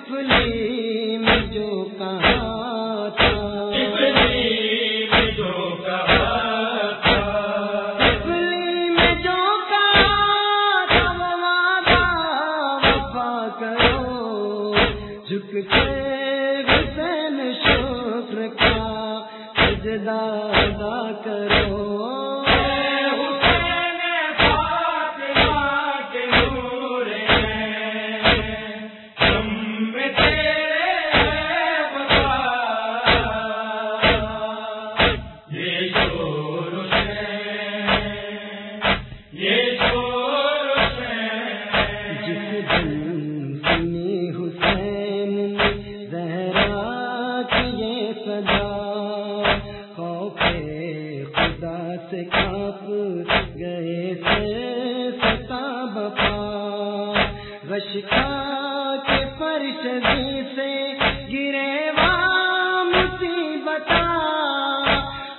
چپلی میں جو کہا تھا۔ چپلی میں جو کہا جکتے شکر کا سجدہ ادا کرو۔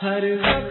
ہر وقت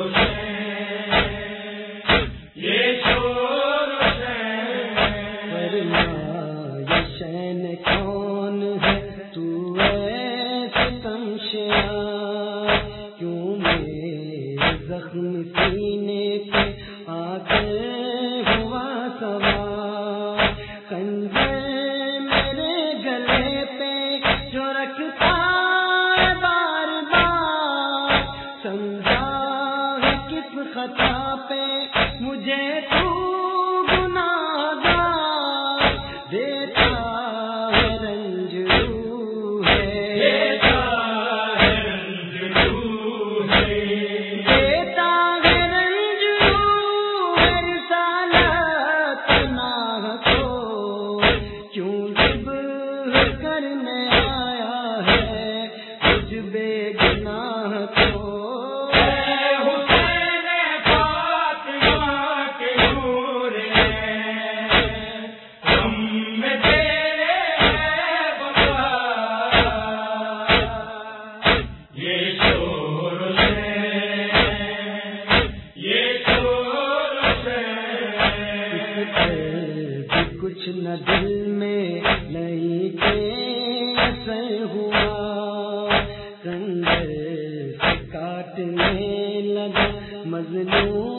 سینے پہ آتے ہوا سوا۔ کنجے میرے گلے پہ جو رکھتا ہے بار بار سمجھا کس خطا پہ مجھے تو گناہ کچھ نہ دل میں نہیں تھے ہوا۔ کنڈل کاٹنے لگا مجنون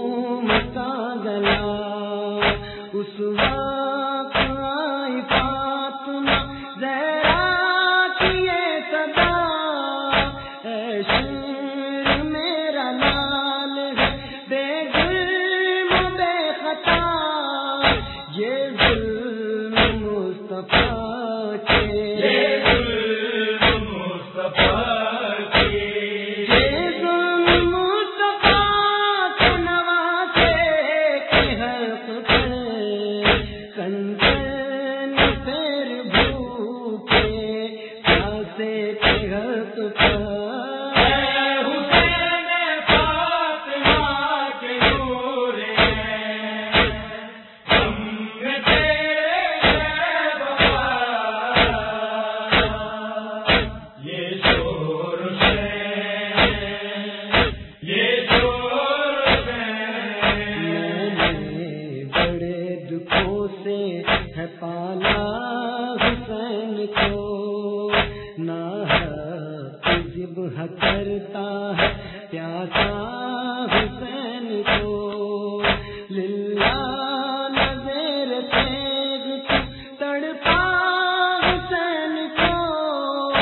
ہے تو ذبح کرتا ہے، پیاسا حسین کو۔ تڑپا حسین کو۔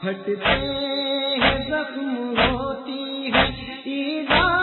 پھٹتے ہیں زخم ہوتی ہے ایدہ